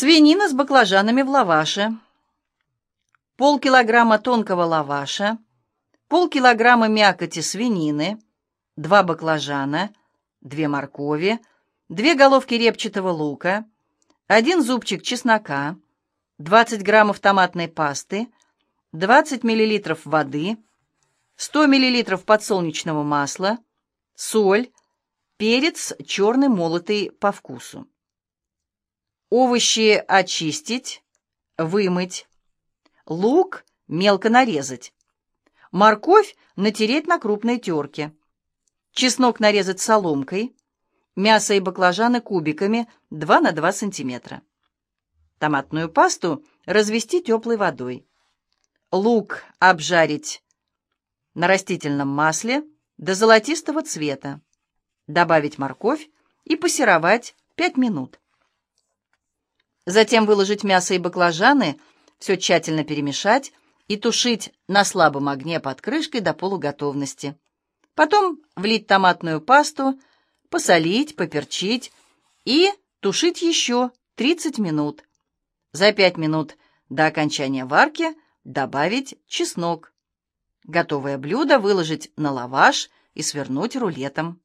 Свинина с баклажанами в лаваше. Полкилограмма тонкого лаваша. Полкилограмма мякоти свинины. Два баклажана. Две моркови. Две головки репчатого лука. Один зубчик чеснока. 20 граммов томатной пасты. 20 миллилитров воды. 100 миллилитров подсолнечного масла. Соль. Перец черный молотый по вкусу. Овощи очистить, вымыть. Лук мелко нарезать. Морковь натереть на крупной терке. Чеснок нарезать соломкой. Мясо и баклажаны кубиками 2 на 2 сантиметра. Томатную пасту развести теплой водой. Лук обжарить на растительном масле до золотистого цвета. Добавить морковь и пассеровать 5 минут. Затем выложить мясо и баклажаны, все тщательно перемешать и тушить на слабом огне под крышкой до полуготовности. Потом влить томатную пасту, посолить, поперчить и тушить еще 30 минут. За 5 минут до окончания варки добавить чеснок. Готовое блюдо выложить на лаваш и свернуть рулетом.